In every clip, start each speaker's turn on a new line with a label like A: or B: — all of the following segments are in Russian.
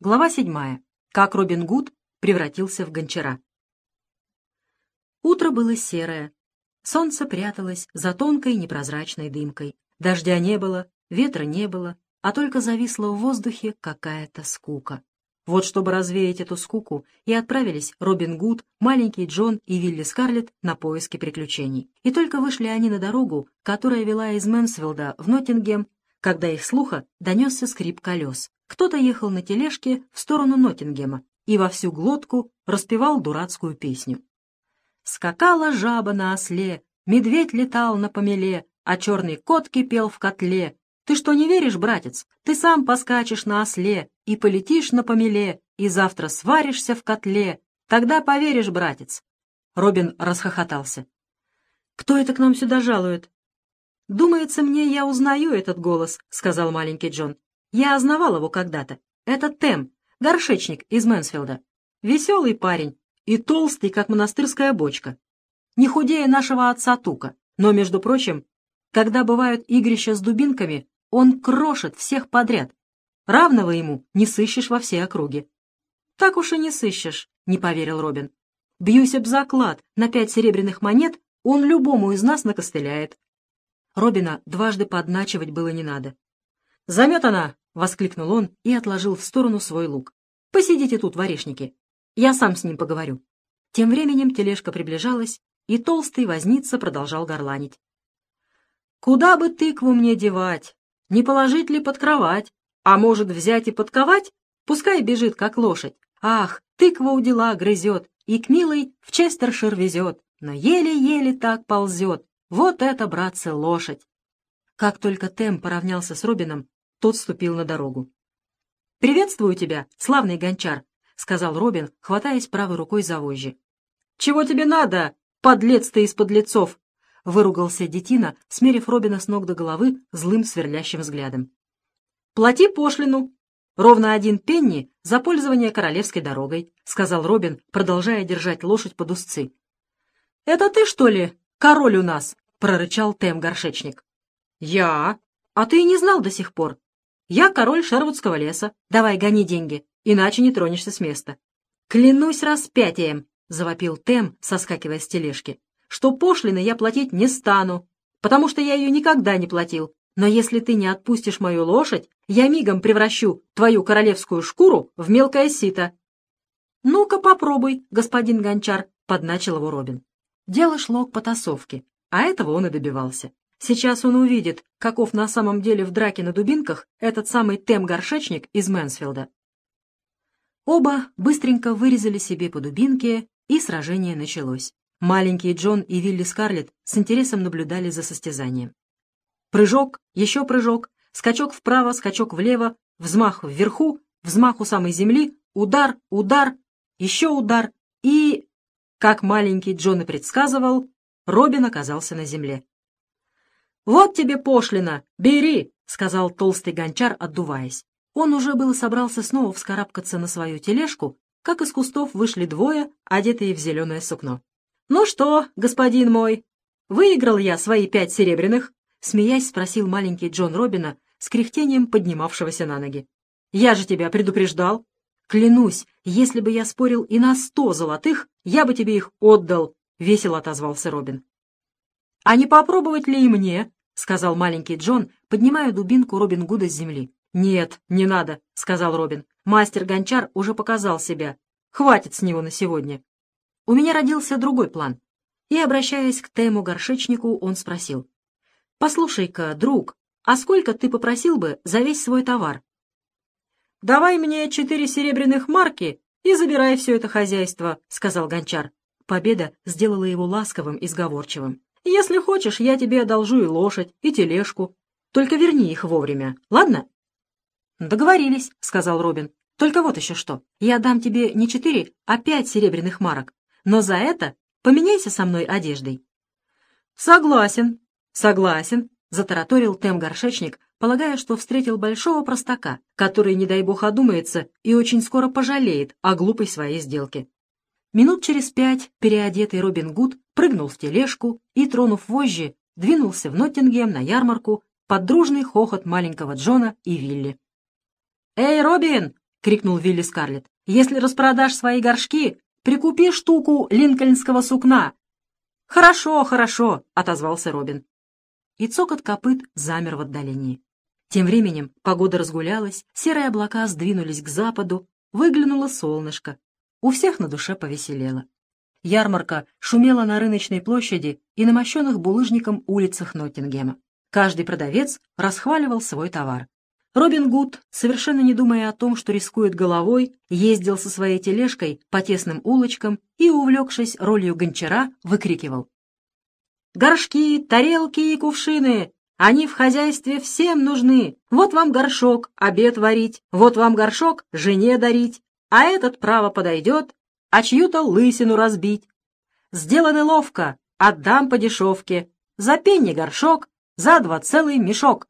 A: Глава седьмая. Как Робин Гуд превратился в гончара. Утро было серое. Солнце пряталось за тонкой непрозрачной дымкой. Дождя не было, ветра не было, а только зависла в воздухе какая-то скука. Вот чтобы развеять эту скуку, и отправились Робин Гуд, маленький Джон и Вилли Скарлетт на поиски приключений. И только вышли они на дорогу, которая вела из Мэнсфилда в Ноттингем, когда их слуха донесся скрип колес. Кто-то ехал на тележке в сторону Ноттингема и во всю глотку распевал дурацкую песню. Скакала жаба на осле, медведь летал на помеле, а черный кот кипел в котле. Ты что, не веришь, братец? Ты сам поскачешь на осле и полетишь на помеле, и завтра сваришься в котле. Тогда поверишь, братец. Робин расхохотался. «Кто это к нам сюда жалует?» «Думается мне, я узнаю этот голос», — сказал маленький Джон. Я ознавал его когда-то. Это Тем, горшечник из Мэнсфилда. Веселый парень и толстый, как монастырская бочка. Не худее нашего отца Тука. Но, между прочим, когда бывают игрища с дубинками, он крошит всех подряд. Равного ему не сыщешь во всей округе. «Так уж и не сыщешь», — не поверил Робин. «Бьюсь об заклад, на пять серебряных монет он любому из нас накостыляет». Робина дважды подначивать было не надо. «Заметана!» — воскликнул он и отложил в сторону свой лук. «Посидите тут, воришники. Я сам с ним поговорю». Тем временем тележка приближалась, и толстый возница продолжал горланить. «Куда бы тыкву мне девать? Не положить ли под кровать? А может, взять и подковать? Пускай бежит, как лошадь. Ах, тыква у дела грызет, и к милой в Честершир везет, но еле-еле так ползет. Вот это, братцы, лошадь!» Как только Тем поравнялся с Робином, тот ступил на дорогу. «Приветствую тебя, славный гончар», — сказал Робин, хватаясь правой рукой за вожжи. «Чего тебе надо, подлец ты из подлецов?» — выругался детина, смерив Робина с ног до головы злым сверлящим взглядом. «Плати пошлину. Ровно один пенни за пользование королевской дорогой», — сказал Робин, продолжая держать лошадь под узцы. «Это ты, что ли, король у нас?» — прорычал Тем-горшечник. «Я? А ты и не знал до сих пор. Я король Шервудского леса. Давай, гони деньги, иначе не тронешься с места. Клянусь распятием, — завопил Тем, соскакивая с тележки, — что пошлины я платить не стану, потому что я ее никогда не платил. Но если ты не отпустишь мою лошадь, я мигом превращу твою королевскую шкуру в мелкое сито. — Ну-ка попробуй, господин гончар, — подначил его Робин. Дело шло к потасовке, а этого он и добивался. Сейчас он увидит, каков на самом деле в драке на дубинках этот самый Тем-горшечник из Мэнсфилда. Оба быстренько вырезали себе по дубинке, и сражение началось. Маленький Джон и Вилли Скарлетт с интересом наблюдали за состязанием. Прыжок, еще прыжок, скачок вправо, скачок влево, взмах вверху, взмах у самой земли, удар, удар, еще удар и... Как маленький Джон и предсказывал, Робин оказался на земле. «Вот тебе пошлина! Бери!» — сказал толстый гончар, отдуваясь. Он уже было собрался снова вскарабкаться на свою тележку, как из кустов вышли двое, одетые в зеленое сукно. «Ну что, господин мой, выиграл я свои пять серебряных?» — смеясь спросил маленький Джон Робина с кряхтением поднимавшегося на ноги. «Я же тебя предупреждал. Клянусь, если бы я спорил и на сто золотых, я бы тебе их отдал», — весело отозвался Робин. «А не попробовать ли и мне?» — сказал маленький Джон, поднимая дубинку Робин Гуда с земли. «Нет, не надо», — сказал Робин. «Мастер Гончар уже показал себя. Хватит с него на сегодня». У меня родился другой план. И, обращаясь к Тему Горшечнику, он спросил. «Послушай-ка, друг, а сколько ты попросил бы за весь свой товар?» «Давай мне четыре серебряных марки и забирай все это хозяйство», — сказал Гончар. Победа сделала его ласковым и сговорчивым. Если хочешь, я тебе одолжу и лошадь, и тележку. Только верни их вовремя, ладно?» «Договорились», — сказал Робин. «Только вот еще что. Я дам тебе не четыре, а пять серебряных марок. Но за это поменяйся со мной одеждой». «Согласен, согласен», — затараторил Тем-горшечник, полагая, что встретил большого простака, который, не дай бог, одумается и очень скоро пожалеет о глупой своей сделке. Минут через пять переодетый Робин Гуд прыгнул в тележку и, тронув вожжи, двинулся в Ноттингем на ярмарку под дружный хохот маленького Джона и Вилли. «Эй, Робин, — крикнул Вилли Скарлетт. «Если распродашь свои горшки, прикупи штуку линкольнского сукна». «Хорошо, хорошо», — отозвался Робин. И цокот копыт замер в отдалении. Тем временем погода разгулялась, серые облака сдвинулись к западу, выглянуло солнышко. У всех на душе повеселело. Ярмарка шумела на рыночной площади и на мощенных булыжником улицах Ноттингема. Каждый продавец расхваливал свой товар. Робин Гуд, совершенно не думая о том, что рискует головой, ездил со своей тележкой по тесным улочкам и, увлекшись ролью гончара, выкрикивал. «Горшки, тарелки и кувшины! Они в хозяйстве всем нужны! Вот вам горшок, обед варить, вот вам горшок, жене дарить, а этот право подойдет а чью-то лысину разбить. Сделаны ловко, отдам по дешевке. За пенни горшок, за два целый мешок.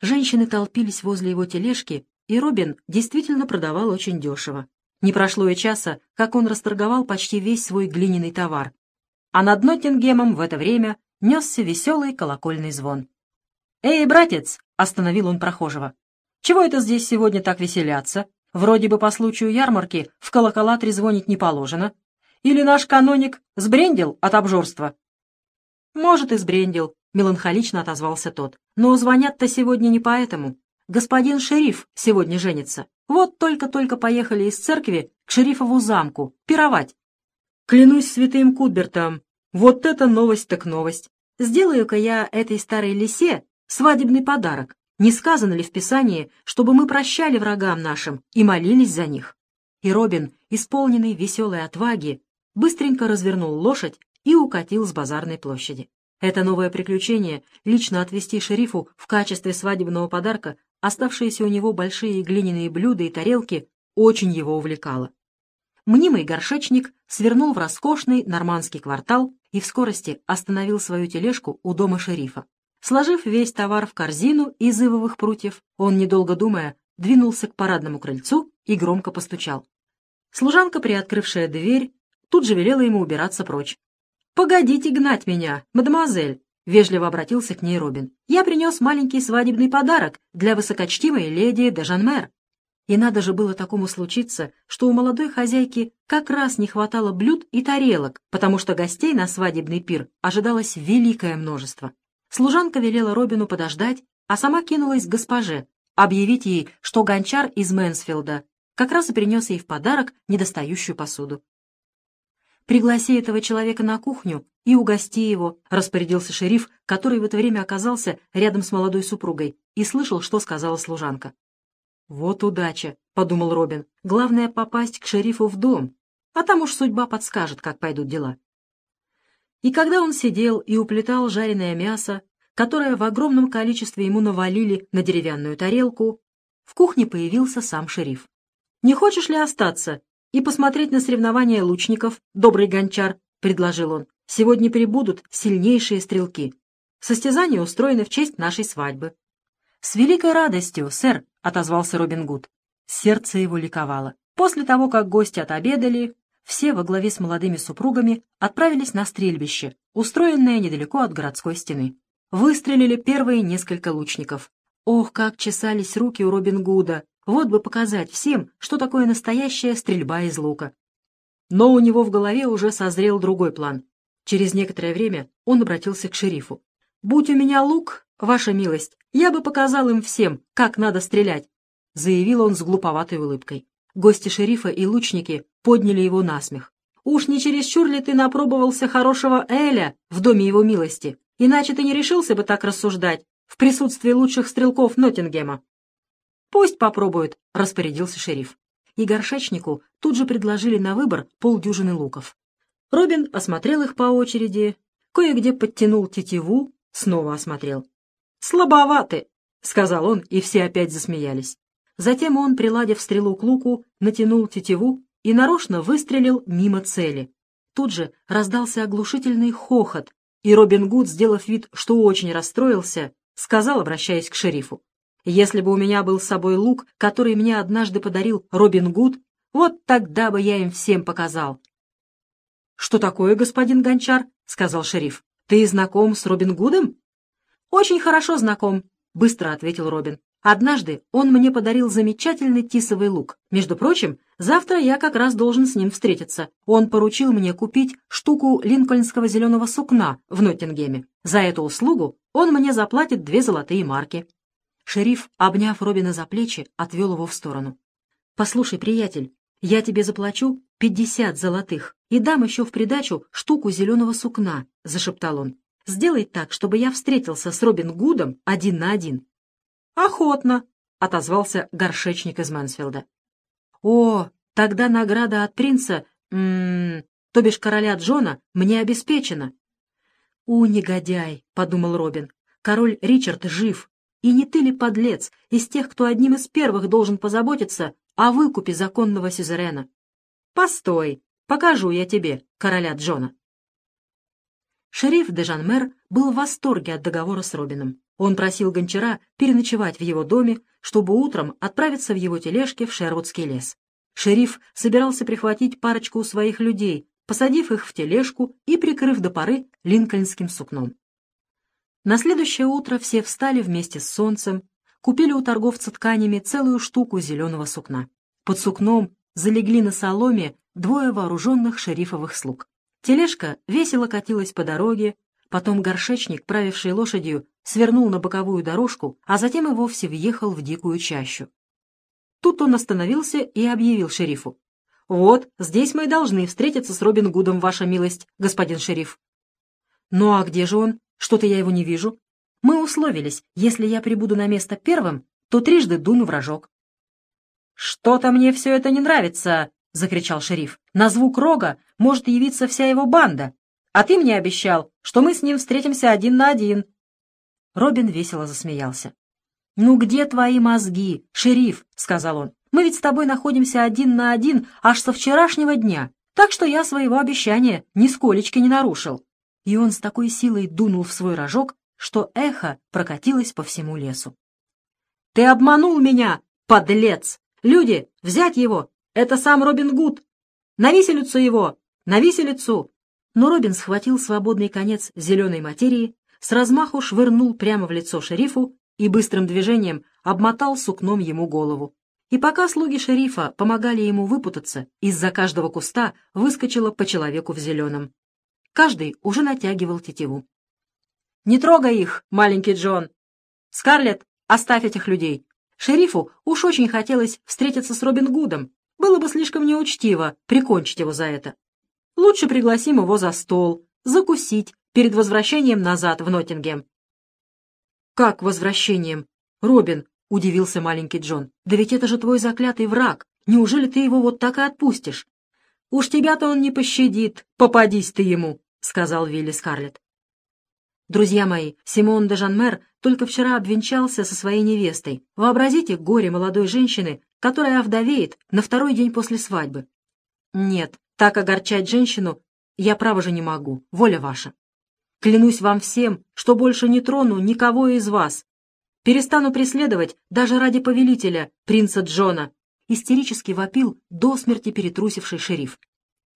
A: Женщины толпились возле его тележки, и Робин действительно продавал очень дешево. Не прошло и часа, как он расторговал почти весь свой глиняный товар. А над Ноттингемом в это время несся веселый колокольный звон. «Эй, братец!» — остановил он прохожего. «Чего это здесь сегодня так веселятся?» Вроде бы по случаю ярмарки в колокола трезвонить не положено. Или наш каноник сбрендил от обжорства? Может, и сбрендил, меланхолично отозвался тот. Но звонят-то сегодня не поэтому. Господин шериф сегодня женится. Вот только-только поехали из церкви к шерифову замку, пировать. Клянусь святым Кудбертом, вот это новость так новость. Сделаю-ка я этой старой лисе свадебный подарок. Не сказано ли в Писании, чтобы мы прощали врагам нашим и молились за них? И Робин, исполненный веселой отваги, быстренько развернул лошадь и укатил с базарной площади. Это новое приключение лично отвезти шерифу в качестве свадебного подарка оставшиеся у него большие глиняные блюда и тарелки очень его увлекало. Мнимый горшечник свернул в роскошный нормандский квартал и в скорости остановил свою тележку у дома шерифа. Сложив весь товар в корзину из ивовых прутьев, он, недолго думая, двинулся к парадному крыльцу и громко постучал. Служанка, приоткрывшая дверь, тут же велела ему убираться прочь. «Погодите гнать меня, мадемуазель!» — вежливо обратился к ней Робин. «Я принес маленький свадебный подарок для высокочтимой леди де Жанмер». И надо же было такому случиться, что у молодой хозяйки как раз не хватало блюд и тарелок, потому что гостей на свадебный пир ожидалось великое множество. Служанка велела Робину подождать, а сама кинулась к госпоже, объявить ей, что гончар из Мэнсфилда как раз и принес ей в подарок недостающую посуду. «Пригласи этого человека на кухню и угости его», — распорядился шериф, который в это время оказался рядом с молодой супругой и слышал, что сказала служанка. «Вот удача», — подумал Робин. «Главное — попасть к шерифу в дом, а там уж судьба подскажет, как пойдут дела». И когда он сидел и уплетал жареное мясо, которое в огромном количестве ему навалили на деревянную тарелку, в кухне появился сам шериф. «Не хочешь ли остаться и посмотреть на соревнования лучников, добрый гончар?» — предложил он. «Сегодня прибудут сильнейшие стрелки. Состязания устроены в честь нашей свадьбы». «С великой радостью, сэр», — отозвался Робин Гуд. Сердце его ликовало. После того, как гости отобедали, все во главе с молодыми супругами отправились на стрельбище, устроенное недалеко от городской стены. Выстрелили первые несколько лучников. Ох, как чесались руки у Робин Гуда! Вот бы показать всем, что такое настоящая стрельба из лука. Но у него в голове уже созрел другой план. Через некоторое время он обратился к шерифу. «Будь у меня лук, ваша милость, я бы показал им всем, как надо стрелять», заявил он с глуповатой улыбкой. Гости шерифа и лучники подняли его на смех. «Уж не чересчур ли ты напробовался хорошего Эля в доме его милости? Иначе ты не решился бы так рассуждать в присутствии лучших стрелков Ноттингема». «Пусть попробуют», — распорядился шериф. И горшечнику тут же предложили на выбор полдюжины луков. Робин осмотрел их по очереди, кое-где подтянул тетиву, снова осмотрел. «Слабоваты», — сказал он, и все опять засмеялись. Затем он, приладив стрелу к луку, натянул тетиву и нарочно выстрелил мимо цели. Тут же раздался оглушительный хохот, и Робин Гуд, сделав вид, что очень расстроился, сказал, обращаясь к шерифу, «Если бы у меня был с собой лук, который мне однажды подарил Робин Гуд, вот тогда бы я им всем показал». «Что такое, господин Гончар?» — сказал шериф. «Ты знаком с Робин Гудом?» «Очень хорошо знаком», — быстро ответил Робин. Однажды он мне подарил замечательный тисовый лук. Между прочим, завтра я как раз должен с ним встретиться. Он поручил мне купить штуку линкольнского зеленого сукна в Ноттингеме. За эту услугу он мне заплатит две золотые марки. Шериф, обняв Робина за плечи, отвел его в сторону. «Послушай, приятель, я тебе заплачу пятьдесят золотых и дам еще в придачу штуку зеленого сукна», — зашептал он. «Сделай так, чтобы я встретился с Робин Гудом один на один». «Охотно», — отозвался горшечник из Мэнсфилда. «О, тогда награда от принца, м -м, то бишь короля Джона, мне обеспечена». «У, негодяй», — подумал Робин, — «король Ричард жив, и не ты ли, подлец, из тех, кто одним из первых должен позаботиться о выкупе законного сюзерена? Постой, покажу я тебе короля Джона». Шериф де Жанмер был в восторге от договора с Робином. Он просил гончара переночевать в его доме, чтобы утром отправиться в его тележке в Шервудский лес. Шериф собирался прихватить парочку своих людей, посадив их в тележку и прикрыв до поры линкольнским сукном. На следующее утро все встали вместе с солнцем, купили у торговца тканями целую штуку зеленого сукна. Под сукном залегли на соломе двое вооруженных шерифовых слуг. Тележка весело катилась по дороге, потом горшечник, правивший лошадью, свернул на боковую дорожку, а затем и вовсе въехал в дикую чащу. Тут он остановился и объявил шерифу. «Вот, здесь мы и должны встретиться с Робин Гудом, ваша милость, господин шериф». «Ну а где же он? Что-то я его не вижу. Мы условились, если я прибуду на место первым, то трижды дуну в рожок». «Что-то мне все это не нравится!» — закричал шериф. «На звук рога может явиться вся его банда, а ты мне обещал, что мы с ним встретимся один на один». Робин весело засмеялся. «Ну где твои мозги, шериф?» — сказал он. «Мы ведь с тобой находимся один на один аж со вчерашнего дня, так что я своего обещания нисколечки не нарушил». И он с такой силой дунул в свой рожок, что эхо прокатилось по всему лесу. «Ты обманул меня, подлец! Люди, взять его! Это сам Робин Гуд! На виселицу его! На виселицу!» Но Робин схватил свободный конец зеленой материи с размаху швырнул прямо в лицо шерифу и быстрым движением обмотал сукном ему голову. И пока слуги шерифа помогали ему выпутаться, из-за каждого куста выскочило по человеку в зеленом. Каждый уже натягивал тетиву. «Не трогай их, маленький Джон! Скарлетт, оставь этих людей!» Шерифу уж очень хотелось встретиться с Робин Гудом. Было бы слишком неучтиво прикончить его за это. Лучше пригласим его за стол, закусить, перед возвращением назад в Ноттингем. «Как возвращением? Робин!» — удивился маленький Джон. «Да ведь это же твой заклятый враг. Неужели ты его вот так и отпустишь?» «Уж тебя-то он не пощадит. Попадись ты ему!» — сказал Вилли Скарлетт. Друзья мои, Симон де Жанмер только вчера обвенчался со своей невестой. Вообразите горе молодой женщины, которая овдовеет на второй день после свадьбы. Нет, так огорчать женщину я, право же, не могу. Воля ваша. Клянусь вам всем, что больше не трону никого из вас. Перестану преследовать даже ради повелителя, принца Джона, истерически вопил до смерти перетрусивший шериф.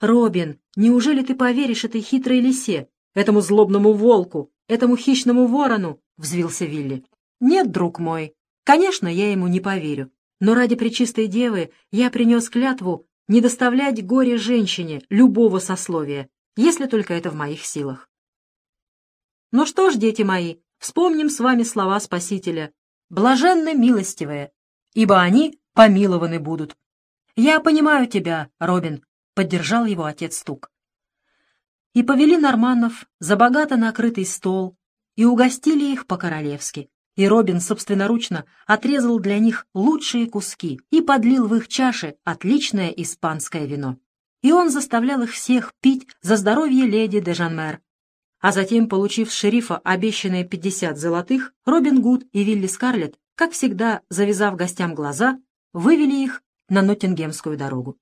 A: «Робин, неужели ты поверишь этой хитрой лисе, этому злобному волку, этому хищному ворону?» — взвился Вилли. «Нет, друг мой, конечно, я ему не поверю. Но ради Пречистой Девы я принес клятву не доставлять горе женщине любого сословия, если только это в моих силах. Ну что ж, дети мои, вспомним с вами слова Спасителя. «Блаженны милостивые, ибо они помилованы будут». «Я понимаю тебя, Робин», — поддержал его отец Стук. И повели норманнов за богато накрытый стол и угостили их по-королевски. И Робин собственноручно отрезал для них лучшие куски и подлил в их чаши отличное испанское вино. И он заставлял их всех пить за здоровье леди де Жанмер, а затем, получив с шерифа обещанные пятьдесят золотых, Робин Гуд и Вилли Скарлетт, как всегда, завязав гостям глаза, вывели их на Ноттингемскую дорогу.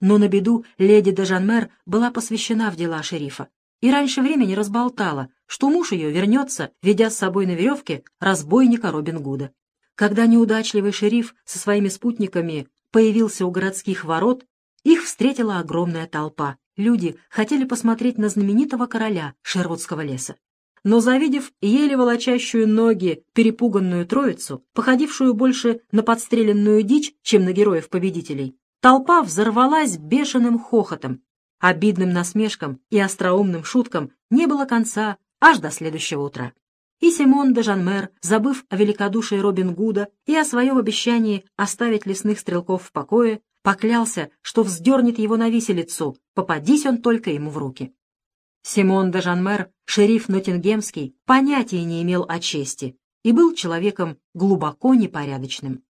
A: Но на беду леди де Жанмер была посвящена в дела шерифа и раньше времени разболтала, что муж ее вернется, ведя с собой на веревке разбойника Робин Гуда. Когда неудачливый шериф со своими спутниками появился у городских ворот, их встретила огромная толпа, Люди хотели посмотреть на знаменитого короля Шервудского леса. но, завидев еле волочащую ноги перепуганную троицу, походившую больше на подстреленную дичь, чем на героев-победителей, толпа взорвалась бешеным хохотом. Обидным насмешкам и остроумным шуткам не было конца аж до следующего утра. И Симон де Жанмер, забыв о великодушии Робин Гуда и о своем обещании оставить лесных стрелков в покое, поклялся, что вздернет его на виселицу, попадись он только ему в руки. Симон де Жанмер, шериф Ноттингемский, понятия не имел о чести и был человеком глубоко непорядочным.